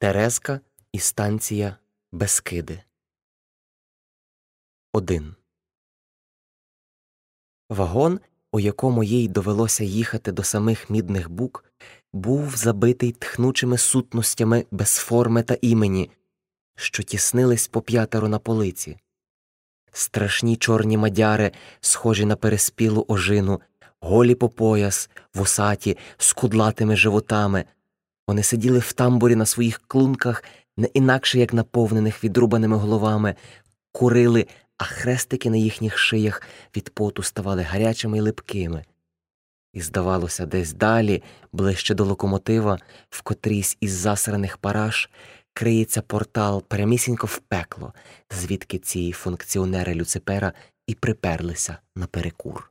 Терезка і станція Бескиди. 1. Вагон, у якому їй довелося їхати до самих мідних бук, був забитий тхнучими сутностями без форми та імені, що тіснились по п'ятеро на полиці. Страшні чорні мадяри, схожі на переспілу ожину, голі по пояс, вусаті, з кудлатими животами. Вони сиділи в тамбурі на своїх клунках, не інакше як наповнених відрубаними головами, курили, а хрестики на їхніх шиях від поту ставали гарячими й липкими. І, здавалося, десь далі, ближче до локомотива, в котрійсь із засраних параж, криється портал прямісінько в пекло, звідки ці функціонери Люципера і приперлися наперекур.